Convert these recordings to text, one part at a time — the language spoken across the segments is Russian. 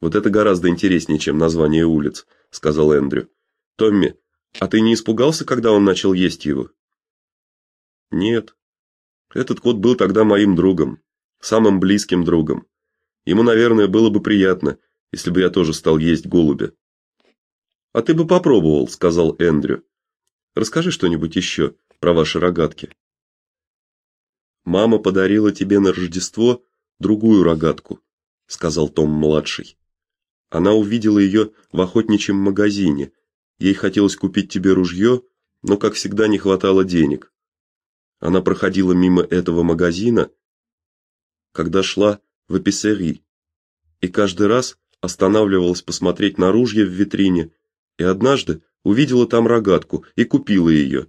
Вот это гораздо интереснее, чем название улиц, сказал Эндрю. Томми, а ты не испугался, когда он начал есть его? Нет. Этот кот был тогда моим другом, самым близким другом. Ему, наверное, было бы приятно, если бы я тоже стал есть голубя. А ты бы попробовал, сказал Эндрю. Расскажи что-нибудь еще про ваши рогатки. Мама подарила тебе на Рождество другую рогатку, сказал Том младший. Она увидела ее в охотничьем магазине. Ей хотелось купить тебе ружье, но как всегда не хватало денег. Она проходила мимо этого магазина, когда шла в эписерии, и каждый раз останавливалась посмотреть на ружье в витрине, и однажды увидела там рогатку и купила ее,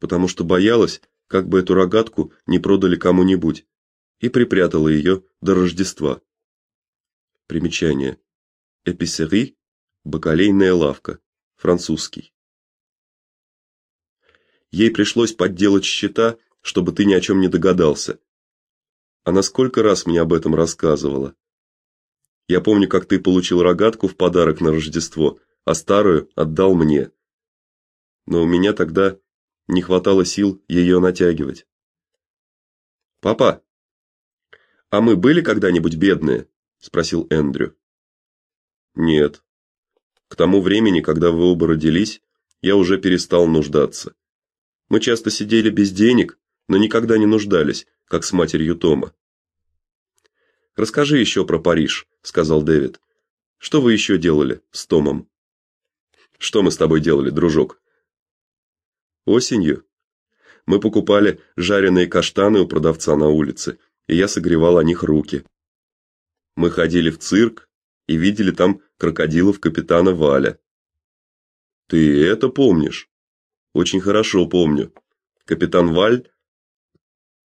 потому что боялась, как бы эту рогатку не продали кому-нибудь, и припрятала ее до Рождества. Примечание. Эписери бакалейная лавка, французский. Ей пришлось подделать счета, чтобы ты ни о чем не догадался. Она сколько раз мне об этом рассказывала. Я помню, как ты получил рогатку в подарок на Рождество, а старую отдал мне. Но у меня тогда не хватало сил ее натягивать. Папа, а мы были когда-нибудь бедные? спросил Эндрю. Нет. К тому времени, когда вы оба родились, я уже перестал нуждаться. Мы часто сидели без денег, но никогда не нуждались, как с матерью Тома. Расскажи еще про Париж, сказал Дэвид. Что вы еще делали с Томом? Что мы с тобой делали, дружок? Осенью мы покупали жареные каштаны у продавца на улице, и я согревал о них руки. Мы ходили в цирк и видели там крокодилов капитана Валя. Ты это помнишь? Очень хорошо помню. Капитан Валь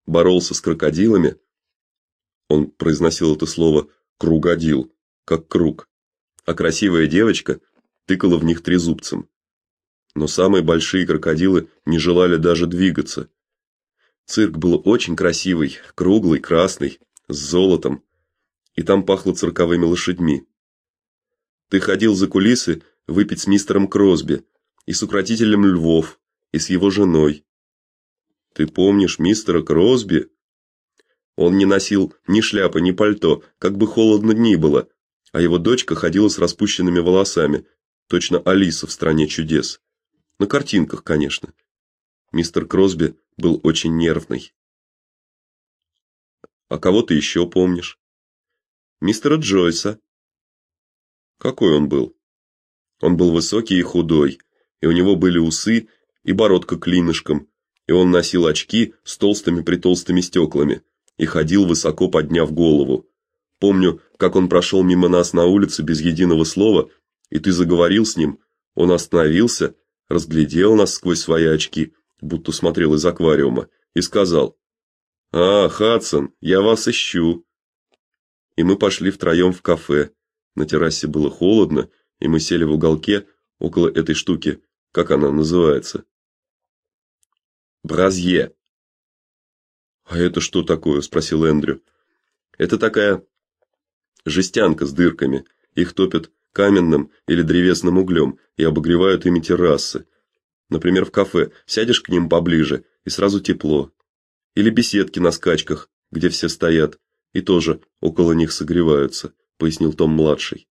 боролся с крокодилами. Он произносил это слово кругодил, как круг. А красивая девочка тыкала в них трезубцем. Но самые большие крокодилы не желали даже двигаться. Цирк был очень красивый, круглый, красный, с золотом, и там пахло цирковыми лошадьми. Ты ходил за кулисы выпить с мистером Кросби и с укротителем львов, и с его женой. Ты помнишь мистера Кросби? Он не носил ни шляпы, ни пальто, как бы холодно ни было, а его дочка ходила с распущенными волосами, точно Алиса в стране чудес. На картинках, конечно. Мистер Кросби был очень нервный. А кого ты еще помнишь? Мистера Джойса. Какой он был? Он был высокий и худой, и у него были усы и бородка клинышком, и он носил очки с толстыми-притолстыми стеклами и ходил высоко подняв голову. Помню, как он прошел мимо нас на улице без единого слова, и ты заговорил с ним. Он остановился, разглядел нас сквозь свои очки, будто смотрел из аквариума, и сказал: "А, Хадсон, я вас ищу" и мы пошли втроем в кафе. На террасе было холодно, и мы сели в уголке около этой штуки, как она называется. Бразье. А это что такое, спросил Эндрю. Это такая жестянка с дырками. Их топят каменным или древесным углем и обогревают ими террасы. Например, в кафе сядешь к ним поближе, и сразу тепло. Или беседки на скачках, где все стоят, и тоже около них согреваются, пояснил Том младший.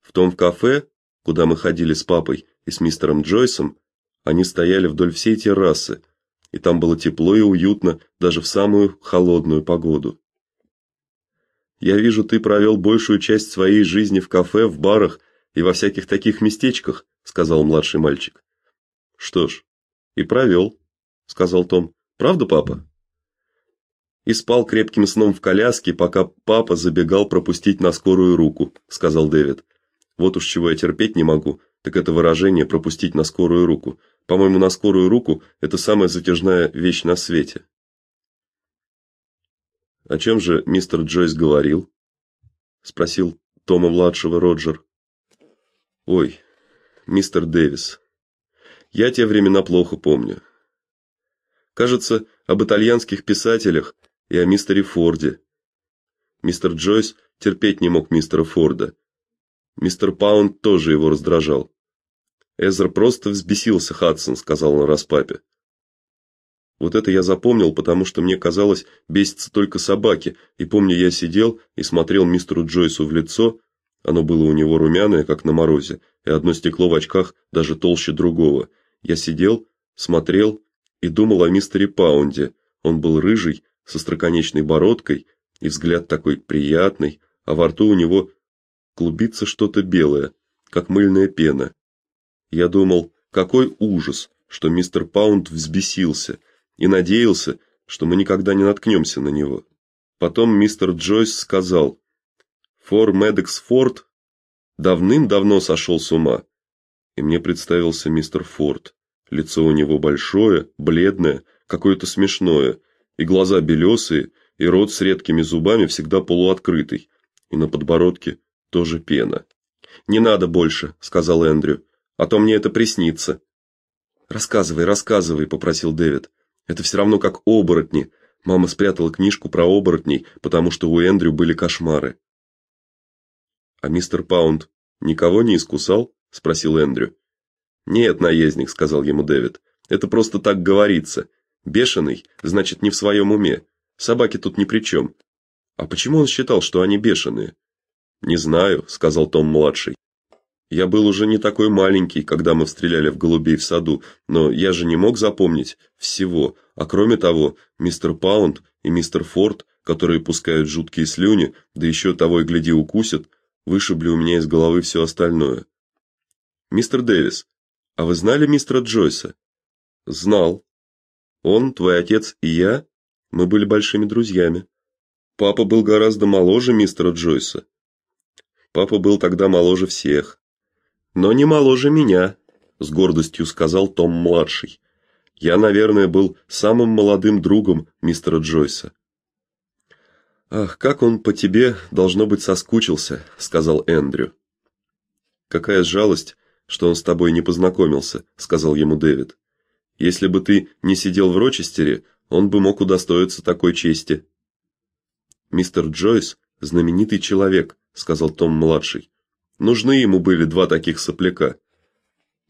В том кафе, куда мы ходили с папой и с мистером Джойсом, они стояли вдоль всей террасы, и там было тепло и уютно даже в самую холодную погоду. Я вижу, ты провел большую часть своей жизни в кафе, в барах и во всяких таких местечках, сказал младший мальчик. Что ж, и провел», — сказал Том. Правда, папа? И спал крепким сном в коляске, пока папа забегал пропустить на скорую руку, сказал Дэвид. Вот уж чего я терпеть не могу, так это выражение пропустить на скорую руку. По-моему, на скорую руку это самая затяжная вещь на свете. О чем же мистер Джойс говорил? спросил Тома младшего Роджер. Ой, мистер Дэвис. Я те времена плохо помню. Кажется, об итальянских писателях и о мистере Форде. Мистер Джойс терпеть не мог мистера Форда, Мистер Паунд тоже его раздражал. Эзра просто взбесился, Хадсон, сказал он распапе. Вот это я запомнил, потому что мне казалось, бесятся только собаки, и помню, я сидел и смотрел мистеру Джойсу в лицо, оно было у него румяное, как на морозе, и одно стекло в очках даже толще другого. Я сидел, смотрел и думал о мистере Паунде. Он был рыжий, со строконечной бородкой, и взгляд такой приятный, а во рту у него клубится что-то белое, как мыльная пена. Я думал, какой ужас, что мистер Паунд взбесился, и надеялся, что мы никогда не наткнемся на него. Потом мистер Джойс сказал: "Фор Медекс Форд давным-давно сошел с ума". И мне представился мистер Форд. Лицо у него большое, бледное, какое-то смешное, и глаза белесые, и рот с редкими зубами всегда полуоткрытый, и на подбородке тоже пена. "Не надо больше", сказал Эндрю, "а то мне это приснится". "Рассказывай, рассказывай", попросил Дэвид. "Это все равно как оборотни". Мама спрятала книжку про оборотней, потому что у Эндрю были кошмары. А мистер Паунд никого не искусал? спросил Эндрю. Нет, наездник, сказал ему Дэвид. Это просто так говорится. Бешеный, значит, не в своем уме. Собаки тут ни при чем. А почему он считал, что они бешеные? Не знаю, сказал Том младший. Я был уже не такой маленький, когда мы стреляли в голубей в саду, но я же не мог запомнить всего. А кроме того, мистер Паунд и мистер Форд, которые пускают жуткие слюни, да еще того и гляди укусят, вышибли у меня из головы все остальное. Мистер Дэвис, а вы знали мистера Джойса? Знал. Он, твой отец и я, мы были большими друзьями. Папа был гораздо моложе мистера Джойса. Папа был тогда моложе всех, но не моложе меня, с гордостью сказал Том младший. Я, наверное, был самым молодым другом мистера Джойса. Ах, как он по тебе должно быть соскучился, сказал Эндрю. Какая жалость, что он с тобой не познакомился, сказал ему Дэвид. Если бы ты не сидел в Рочестере, он бы мог удостоиться такой чести. Мистер Джойс знаменитый человек, сказал Том младший. Нужны ему были два таких сопляка.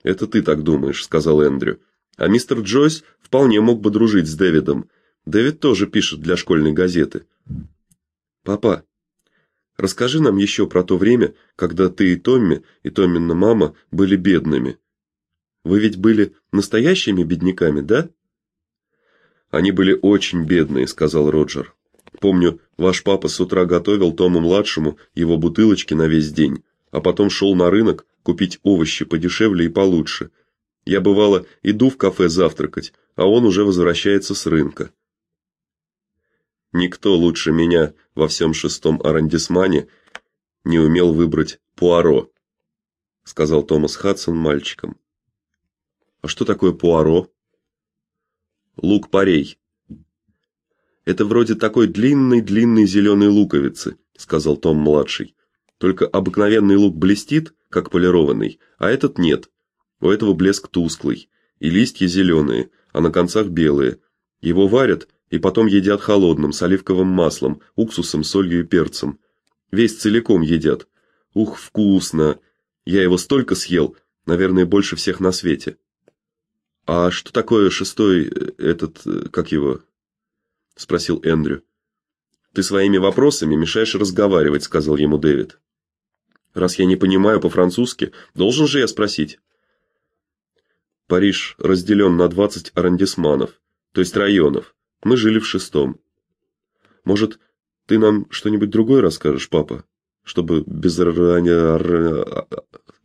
Это ты так думаешь, сказал Эндрю. А мистер Джойс вполне мог бы дружить с Дэвидом. Дэвид тоже пишет для школьной газеты. Папа, расскажи нам еще про то время, когда ты и Томми, и Томмина мама были бедными. Вы ведь были настоящими бедняками, да? Они были очень бедные, сказал Роджер. Помню, ваш папа с утра готовил Тому младшему его бутылочки на весь день, а потом шел на рынок купить овощи подешевле и получше. Я бывало иду в кафе завтракать, а он уже возвращается с рынка. Никто лучше меня во всем шестом аррondissement не умел выбрать Пуаро, сказал Томас Хадсон мальчикам. А что такое Пуаро? Лук-порей. Это вроде такой длинной-длинной зеленой луковицы, сказал Том младший. Только обыкновенный лук блестит, как полированный, а этот нет. У этого блеск тусклый, и листья зеленые, а на концах белые. Его варят и потом едят холодным с оливковым маслом, уксусом, солью и перцем. Весь целиком едят. Ух, вкусно. Я его столько съел, наверное, больше всех на свете. А что такое шестой э, этот, э, как его? спросил Эндрю. Ты своими вопросами мешаешь разговаривать, сказал ему Дэвид. Раз я не понимаю по-французски, должен же я спросить. Париж разделен на 20 аррondissements, то есть районов. Мы жили в шестом. Может, ты нам что-нибудь другое расскажешь, папа, чтобы без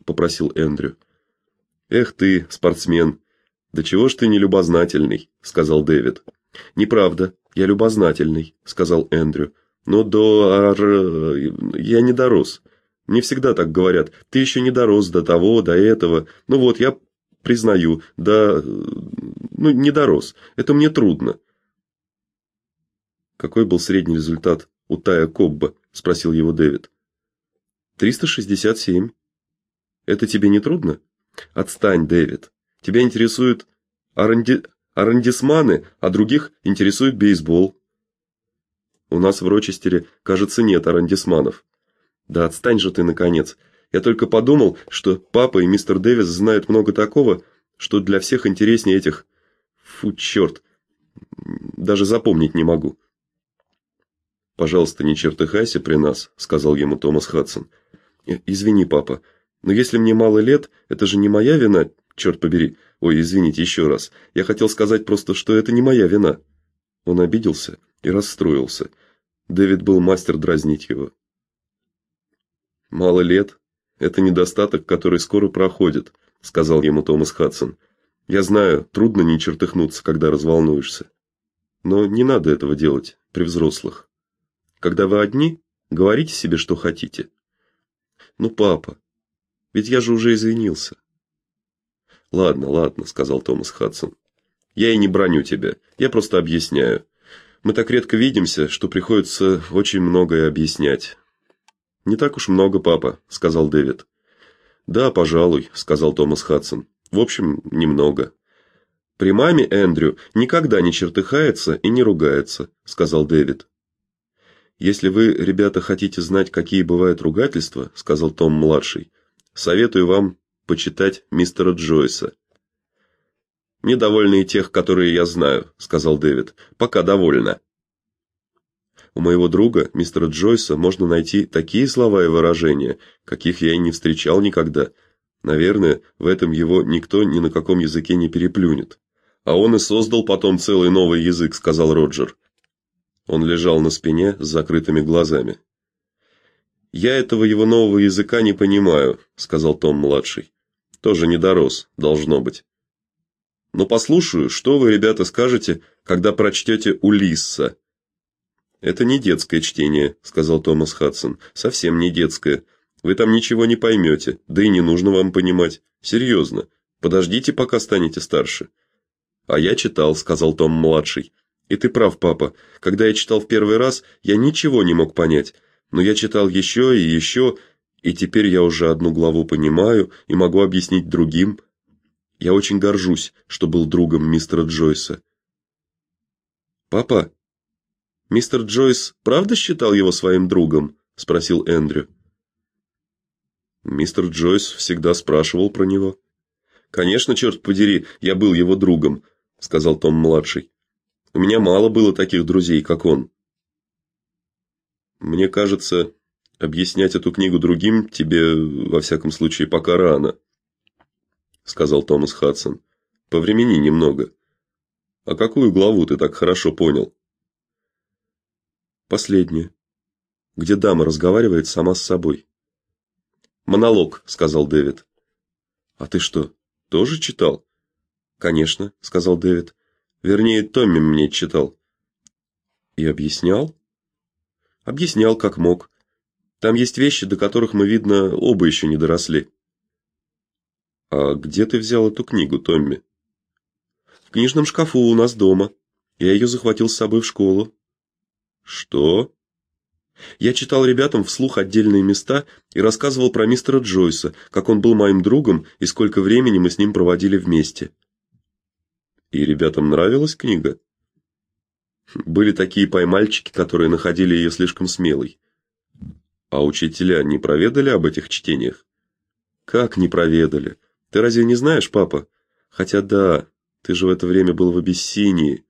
попросил Эндрю. Эх ты, спортсмен. Да чего ж ты не любознательный, сказал Дэвид. Неправда, я любознательный, сказал Эндрю. Но до я не дорос. Мне всегда так говорят. Ты еще не дорос до того, до этого. Ну вот, я признаю, да ну не дорос. Это мне трудно. Какой был средний результат у Тая Кобба? спросил его Дэвид. «367. Это тебе не трудно? Отстань, Дэвид. Тебя интересуют аранди... арандисманы, а других интересует бейсбол. У нас в Рочестере, кажется, нет арандисманов. Да отстань же ты наконец. Я только подумал, что папа и мистер Дэвис знают много такого, что для всех интереснее этих Фу, черт. Даже запомнить не могу. Пожалуйста, не чертыхайся при нас, сказал ему Томас Хадсон. «Э, извини, папа, но если мне мало лет, это же не моя вина, черт побери. Ой, извините еще раз. Я хотел сказать просто, что это не моя вина. Он обиделся и расстроился. Дэвид был мастер дразнить его. Мало лет это недостаток, который скоро проходит, сказал ему Томас Хадсон. Я знаю, трудно не чертыхнуться, когда разволнуешься. Но не надо этого делать при взрослых. Когда вы одни, говорите себе, что хотите. Ну, папа, ведь я же уже извинился. Ладно, ладно, сказал Томас Хадсон. Я и не броню тебя, я просто объясняю. Мы так редко видимся, что приходится очень многое объяснять. Не так уж много, папа, сказал Дэвид. Да, пожалуй, сказал Томас Хадсон. В общем, немного. При маме Эндрю никогда не чертыхается и не ругается, сказал Дэвид. Если вы, ребята, хотите знать, какие бывают ругательства, сказал Том младший, советую вам почитать мистера Джойса. Мне довольны и тех, которые я знаю, сказал Дэвид. Пока довольно. У моего друга, мистера Джойса, можно найти такие слова и выражения, каких я и не встречал никогда. Наверное, в этом его никто ни на каком языке не переплюнет. А он и создал потом целый новый язык, сказал Роджер. Он лежал на спине с закрытыми глазами. Я этого его нового языка не понимаю, сказал Том младший. Тоже не дорос, должно быть. Но послушаю, что вы, ребята, скажете, когда прочтете Улисса. Это не детское чтение, сказал Томас Хадсон. Совсем не детское. Вы там ничего не поймете, да и не нужно вам понимать. Серьезно. Подождите, пока станете старше. А я читал, сказал Том младший. И ты прав, папа. Когда я читал в первый раз, я ничего не мог понять, но я читал еще и еще, и теперь я уже одну главу понимаю и могу объяснить другим. Я очень горжусь, что был другом мистера Джойса. Папа, мистер Джойс правда считал его своим другом, спросил Эндрю. Мистер Джойс всегда спрашивал про него. Конечно, черт подери, я был его другом, сказал Том младший. У меня мало было таких друзей, как он. Мне кажется, объяснять эту книгу другим тебе во всяком случае пока рано, сказал Томас Хадсон. Повремени немного. А какую главу ты так хорошо понял? Последнюю, где дама разговаривает сама с собой. Монолог, сказал Дэвид. А ты что, тоже читал? Конечно, сказал Дэвид. Вернее, Томми мне читал. И объяснял? Объяснял, как мог. Там есть вещи, до которых мы, видно, оба еще не доросли. А где ты взял эту книгу, Томми? В книжном шкафу у нас дома. Я ее захватил с собой в школу. Что? Я читал ребятам вслух отдельные места и рассказывал про мистера Джойса, как он был моим другом и сколько времени мы с ним проводили вместе. И ребятам нравилась книга. Были такие поймальчики, которые находили ее слишком смелой. А учителя не проведали об этих чтениях? Как не проведали? Ты разве не знаешь, папа? Хотя да, ты же в это время был в Абиссинии.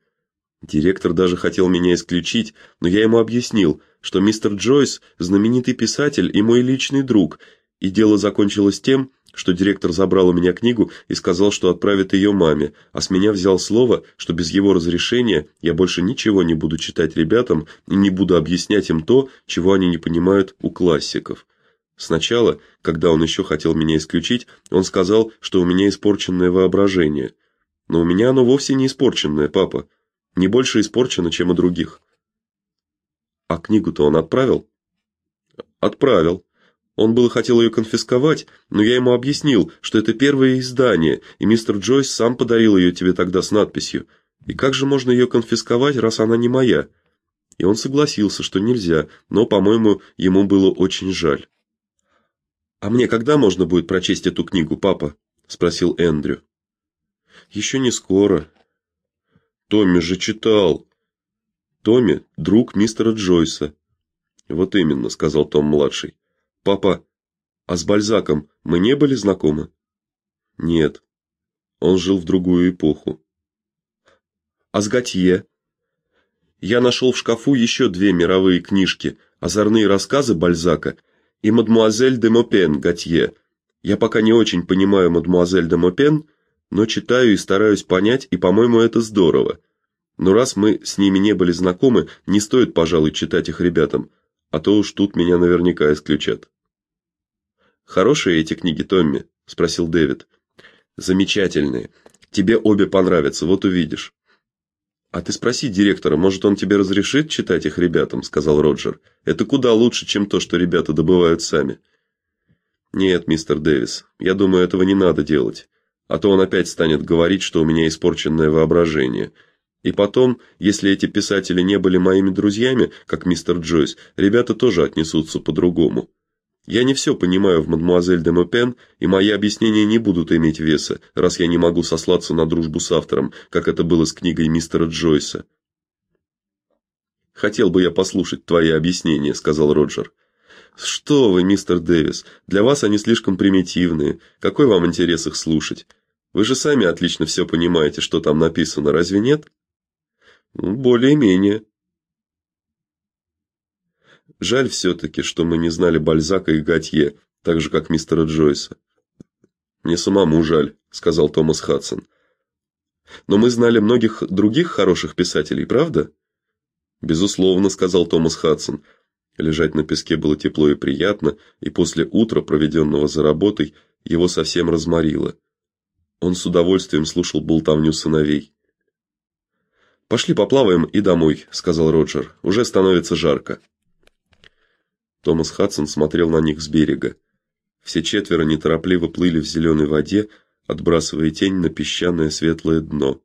Директор даже хотел меня исключить, но я ему объяснил, что мистер Джойс знаменитый писатель и мой личный друг, и дело закончилось тем, что директор забрал у меня книгу и сказал, что отправит ее маме, а с меня взял слово, что без его разрешения я больше ничего не буду читать ребятам и не буду объяснять им то, чего они не понимают у классиков. Сначала, когда он еще хотел меня исключить, он сказал, что у меня испорченное воображение. Но у меня оно вовсе не испорченное, папа не больше испорчена, чем у других. А книгу-то он отправил? Отправил. Он было хотел ее конфисковать, но я ему объяснил, что это первое издание, и мистер Джойс сам подарил ее тебе тогда с надписью. И как же можно ее конфисковать, раз она не моя? И он согласился, что нельзя, но, по-моему, ему было очень жаль. А мне когда можно будет прочесть эту книгу, папа? спросил Эндрю. «Еще не скоро, Томми же читал. Томми друг мистера Джойса. Вот именно, сказал Том младший. Папа, А с Бальзаком мы не были знакомы? Нет. Он жил в другую эпоху. А с Готье? Я нашел в шкафу еще две мировые книжки: Озорные рассказы Бальзака и Мадмуазель де Мопен Готье. Я пока не очень понимаю Мадмуазель де Мопен, но читаю и стараюсь понять, и, по-моему, это здорово. Но раз мы с ними не были знакомы, не стоит, пожалуй, читать их ребятам, а то уж тут меня наверняка исключат. Хорошие эти книги, Томми, спросил Дэвид. Замечательные. Тебе обе понравятся, вот увидишь. А ты спроси директора, может, он тебе разрешит читать их ребятам, сказал Роджер. Это куда лучше, чем то, что ребята добывают сами. Нет, мистер Дэвис, я думаю, этого не надо делать, а то он опять станет говорить, что у меня испорченное воображение. И потом, если эти писатели не были моими друзьями, как мистер Джойс, ребята тоже отнесутся по-другому. Я не все понимаю в мадмуазель де Мопен, и мои объяснения не будут иметь веса, раз я не могу сослаться на дружбу с автором, как это было с книгой мистера Джойса. Хотел бы я послушать твои объяснения, сказал Роджер. Что вы, мистер Дэвис, для вас они слишком примитивные. Какой вам интерес их слушать? Вы же сами отлично все понимаете, что там написано, разве нет? Более-менее. Жаль все таки что мы не знали Бальзака и Готье, так же как мистера Джойса. Мне самому жаль, сказал Томас Хадсон. Но мы знали многих других хороших писателей, правда? Безусловно, сказал Томас Хадсон. Лежать на песке было тепло и приятно, и после утра, проведенного за работой, его совсем разморило. Он с удовольствием слушал болтовню сыновей. Пошли поплаваем и домой, сказал Роджер. Уже становится жарко. Томас Хадсон смотрел на них с берега. Все четверо неторопливо плыли в зеленой воде, отбрасывая тень на песчаное светлое дно.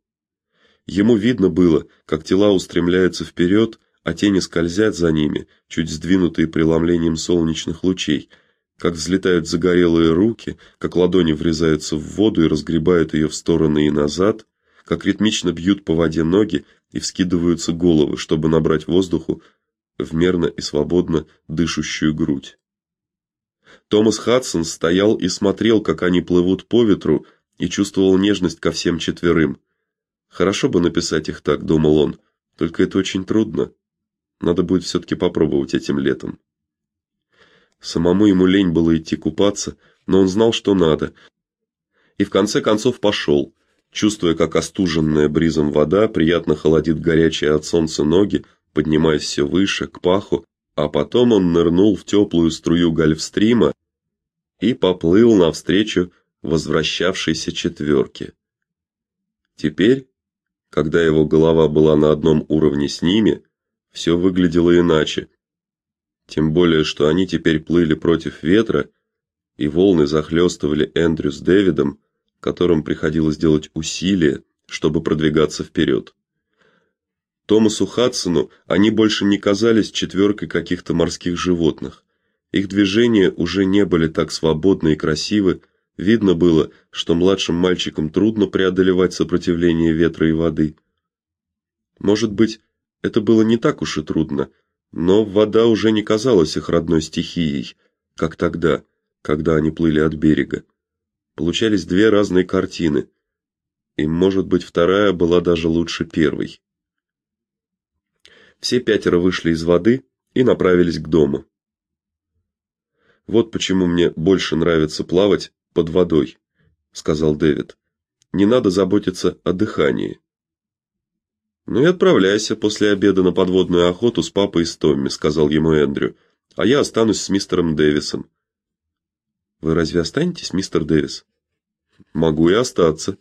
Ему видно было, как тела устремляются вперед, а тени скользят за ними, чуть сдвинутые преломлением солнечных лучей, как взлетают загорелые руки, как ладони врезаются в воду и разгребают ее в стороны и назад, как ритмично бьют по воде ноги и вскидываются головы, чтобы набрать воздуху в мерно и свободно дышущую грудь. Томас Хадсон стоял и смотрел, как они плывут по ветру, и чувствовал нежность ко всем четверым. Хорошо бы написать их так, думал он. Только это очень трудно. Надо будет все таки попробовать этим летом. Самому ему лень было идти купаться, но он знал, что надо. И в конце концов пошел, чувствуя, как остуженная бризом вода приятно холодит горячие от солнца ноги, поднимаясь все выше к паху, а потом он нырнул в теплую струю гольфстрима и поплыл навстречу возвращавшейся четверке. Теперь, когда его голова была на одном уровне с ними, все выглядело иначе. Тем более, что они теперь плыли против ветра, и волны захлестывали Эндрю с Дэвидом, которым приходилось делать усилия, чтобы продвигаться вперед. Томасу Хадсону они больше не казались четверкой каких-то морских животных. Их движения уже не были так свободны и красивы, видно было, что младшим мальчикам трудно преодолевать сопротивление ветра и воды. Может быть, это было не так уж и трудно, но вода уже не казалась их родной стихией, как тогда, когда они плыли от берега. Получались две разные картины. И, может быть, вторая была даже лучше первой. Все пятеро вышли из воды и направились к дому. Вот почему мне больше нравится плавать под водой, сказал Дэвид. Не надо заботиться о дыхании. Ну и отправляйся после обеда на подводную охоту с папой и с Томми, сказал ему Эндрю. А я останусь с мистером Дэвисом. Вы разве останетесь, мистер Дэвис? Могу и остаться.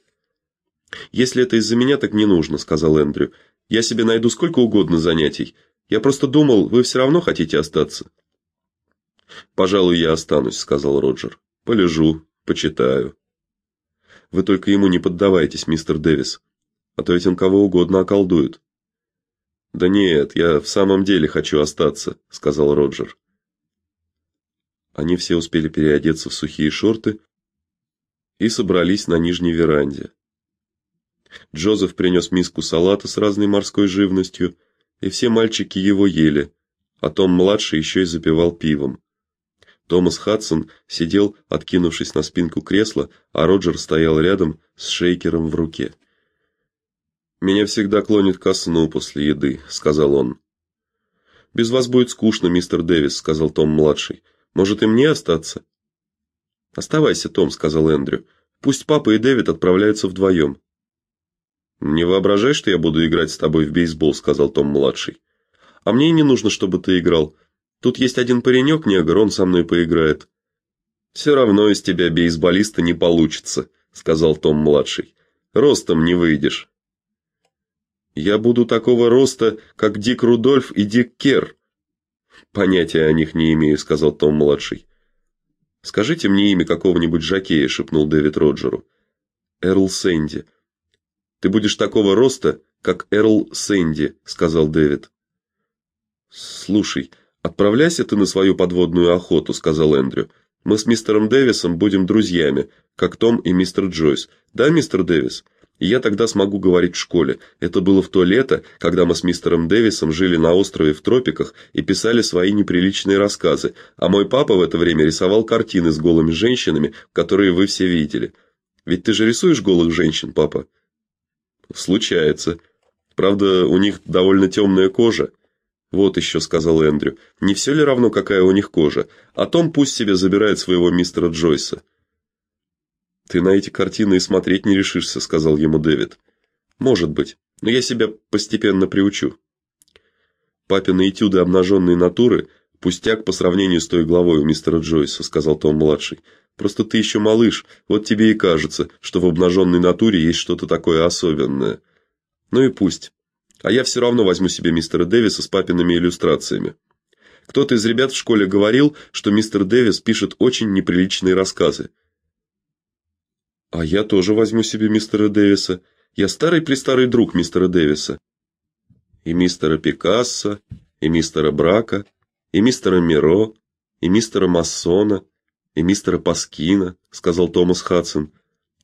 Если это из-за меня, так не нужно, сказал Эндрю. Я себе найду сколько угодно занятий. Я просто думал, вы все равно хотите остаться. Пожалуй, я останусь, сказал Роджер. Полежу, почитаю. Вы только ему не поддавайтесь, мистер Дэвис, а то ведь он кого угодно околдует. Да нет, я в самом деле хочу остаться, сказал Роджер. Они все успели переодеться в сухие шорты и собрались на нижней веранде. Джозеф принес миску салата с разной морской живностью, и все мальчики его ели, а Том младший еще и запивал пивом. Томас Хадсон сидел, откинувшись на спинку кресла, а Роджер стоял рядом с шейкером в руке. Меня всегда клонит ко сну после еды, сказал он. Без вас будет скучно, мистер Дэвис, сказал Том младший. Может, и мне остаться?» Оставайся, Том, сказал Эндрю. Пусть папа и Дэвид отправляются вдвоем». Не воображай, что я буду играть с тобой в бейсбол, сказал Том младший. А мне и не нужно, чтобы ты играл. Тут есть один паренек, негр, он со мной поиграет. «Все равно из тебя бейсболиста не получится, сказал Том младший. Ростом не выйдешь. Я буду такого роста, как Дик Рудольф и Дик Кер. Понятия о них не имею, сказал Том младший. Скажите мне имя какого-нибудь жокея, шепнул Дэвид Роджеру. Эрл Сэнди. Ты будешь такого роста, как Эрл Сэнди, сказал Дэвид. Слушай, отправляйся ты на свою подводную охоту, сказал Эндрю. Мы с мистером Дэвисом будем друзьями, как Том и мистер Джойс. Да, мистер Дэвис? И я тогда смогу говорить в школе. Это было в то лето, когда мы с мистером Дэвисом жили на острове в тропиках и писали свои неприличные рассказы, а мой папа в это время рисовал картины с голыми женщинами, которые вы все видели. Ведь ты же рисуешь голых женщин, папа? Случается. Правда, у них довольно темная кожа. Вот еще сказал Эндрю. Не все ли равно, какая у них кожа? А Том пусть себе забирает своего мистера Джойса. Ты на эти картины и смотреть не решишься, сказал ему Дэвид. Может быть, но я себя постепенно приучу. Папины этюды обнаженной натуры пустяк по сравнению с той главой у мистера Джойса, сказал Том младший. Просто ты еще малыш, вот тебе и кажется, что в обнаженной натуре есть что-то такое особенное. Ну и пусть. А я все равно возьму себе мистера Дэвиса с папиными иллюстрациями. Кто-то из ребят в школе говорил, что мистер Дэвис пишет очень неприличные рассказы. А я тоже возьму себе мистера Дэвиса. Я старый-престарый друг мистера Дэвиса. И мистера Пикассо, и мистера Брака, и мистера Миро, и мистера Массона, и мистера Паскина, сказал Томас Хадсон.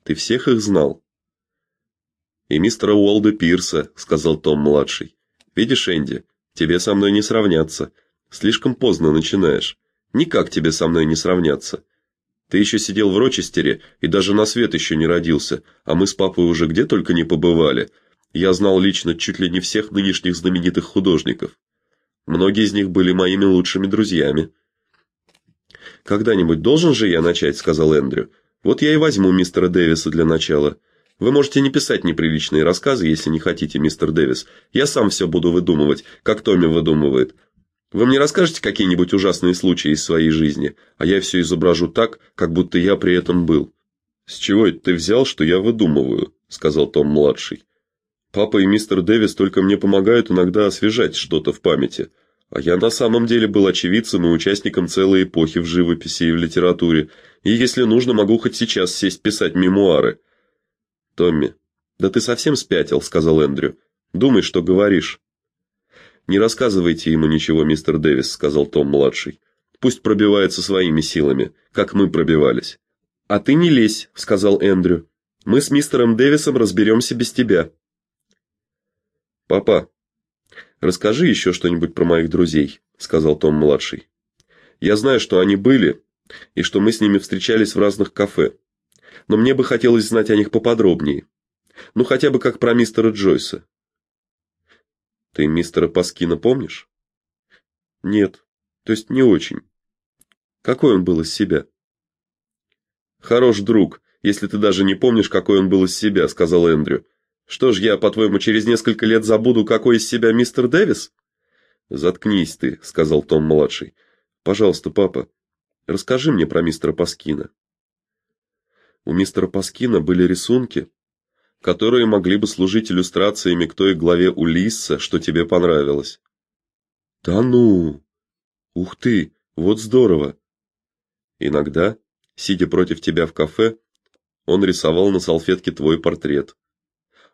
Ты всех их знал? И мистера Уолда Пирса, сказал Том младший. Видишь, Энди, тебе со мной не сравняться. Слишком поздно начинаешь. Никак тебе со мной не сравняться. Ты еще сидел в Рочестере и даже на свет еще не родился, а мы с папой уже где только не побывали. Я знал лично чуть ли не всех нынешних знаменитых художников. Многие из них были моими лучшими друзьями. Когда-нибудь должен же я начать, сказал Эндрю. Вот я и возьму мистера Дэвиса для начала. Вы можете не писать неприличные рассказы, если не хотите, мистер Дэвис. Я сам все буду выдумывать, как Томми выдумывает. Вы мне расскажете какие-нибудь ужасные случаи из своей жизни, а я все изображу так, как будто я при этом был. С чего это ты взял, что я выдумываю, сказал Том младший. Папа и мистер Дэвис только мне помогают иногда освежать что-то в памяти, а я на самом деле был очевидцем и участником целой эпохи в живописи и в литературе, и если нужно, могу хоть сейчас сесть писать мемуары. Томми, да ты совсем спятил, сказал Эндрю. Думай, что говоришь. Не рассказывайте ему ничего, мистер Дэвис, сказал Том младший. Пусть пробивается своими силами, как мы пробивались. А ты не лезь, сказал Эндрю. Мы с мистером Дэвисом разберемся без тебя. Папа, расскажи еще что-нибудь про моих друзей, сказал Том младший. Я знаю, что они были и что мы с ними встречались в разных кафе. Но мне бы хотелось знать о них поподробнее. Ну хотя бы как про мистера Джойса. Ты мистера Паскина помнишь? Нет. То есть не очень. Какой он был из себя? Хорош друг, если ты даже не помнишь, какой он был из себя, сказал Эндрю. Что ж я, по-твоему, через несколько лет забуду, какой из себя мистер Дэвис? Заткнись ты, сказал Том младший. Пожалуйста, папа, расскажи мне про мистера Паскина. У мистера Паскина были рисунки, которые могли бы служить иллюстрациями к той главе Улисса, что тебе понравилось. Да ну. Ух ты, вот здорово. Иногда, сидя против тебя в кафе, он рисовал на салфетке твой портрет.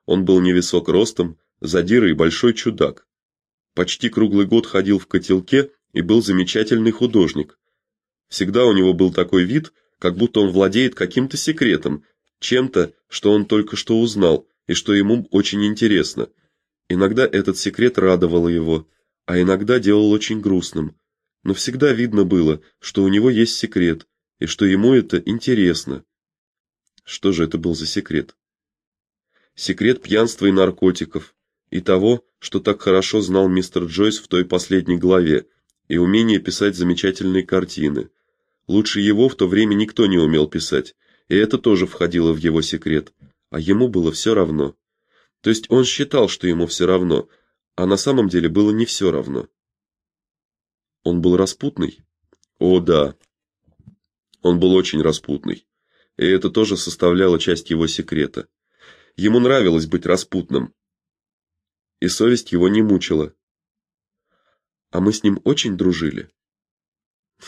Он был невысок ростом, задира и большой чудак. Почти круглый год ходил в котелке и был замечательный художник. Всегда у него был такой вид, как будто он владеет каким-то секретом, чем-то, что он только что узнал и что ему очень интересно. Иногда этот секрет радовал его, а иногда делал очень грустным. но всегда видно было, что у него есть секрет и что ему это интересно. Что же это был за секрет? Секрет пьянства и наркотиков, и того, что так хорошо знал мистер Джойс в той последней главе, и умение писать замечательные картины. Лучше его в то время никто не умел писать, и это тоже входило в его секрет, а ему было все равно. То есть он считал, что ему все равно, а на самом деле было не все равно. Он был распутный? О, да. Он был очень распутный. И это тоже составляло часть его секрета. Ему нравилось быть распутным. И совесть его не мучила. А мы с ним очень дружили.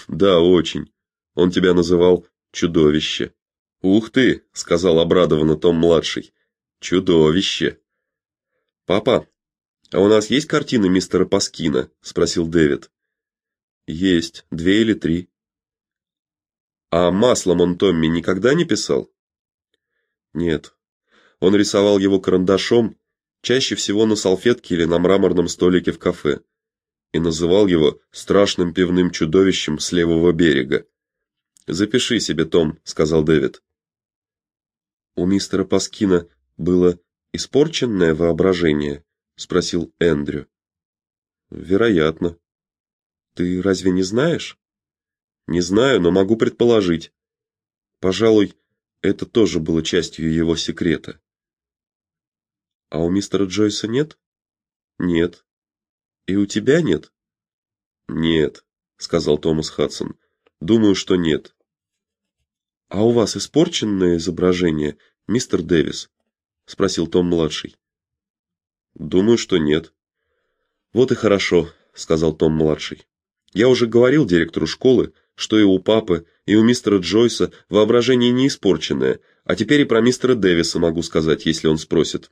Да, очень. Он тебя называл чудовище. Ух ты, сказал обрадованно Том младший. Чудовище. Папа, а у нас есть картины мистера Паскина, спросил Дэвид. Есть, две или три. А маслом он Томми никогда не писал? Нет. Он рисовал его карандашом, чаще всего на салфетке или на мраморном столике в кафе, и называл его страшным пивным чудовищем с левого берега. Запиши себе, Том, сказал Дэвид. У мистера Паскина было испорченное воображение, спросил Эндрю. Вероятно. Ты разве не знаешь? Не знаю, но могу предположить. Пожалуй, это тоже было частью его секрета. А у мистера Джойса нет? Нет. И у тебя нет? Нет, сказал Томас Хадсон. Думаю, что нет. А у вас испорченное изображение, мистер Дэвис? спросил Том младший. Думаю, что нет. Вот и хорошо, сказал Том младший. Я уже говорил директору школы, что и у папы, и у мистера Джойса воображение не испорченное, а теперь и про мистера Дэвиса могу сказать, если он спросит.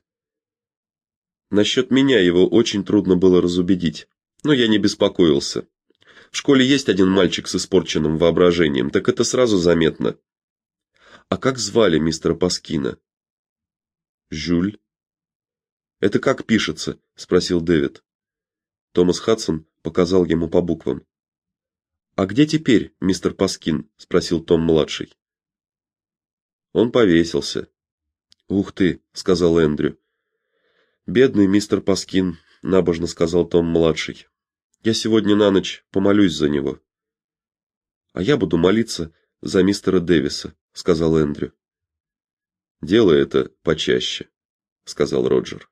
Насчет меня его очень трудно было разубедить, но я не беспокоился. В школе есть один мальчик с испорченным воображением, так это сразу заметно. А как звали мистера Паскина? Жюль. Это как пишется, спросил Дэвид. Томас Хадсон показал ему по буквам. А где теперь мистер Паскин? спросил Том младший. Он повесился. Ух ты, сказал Эндрю. Бедный мистер Паскин, набожно сказал Том младший. Я сегодня на ночь помолюсь за него. А я буду молиться за мистера Дэвиса, сказал Эндрю. Делай это почаще, сказал Роджер.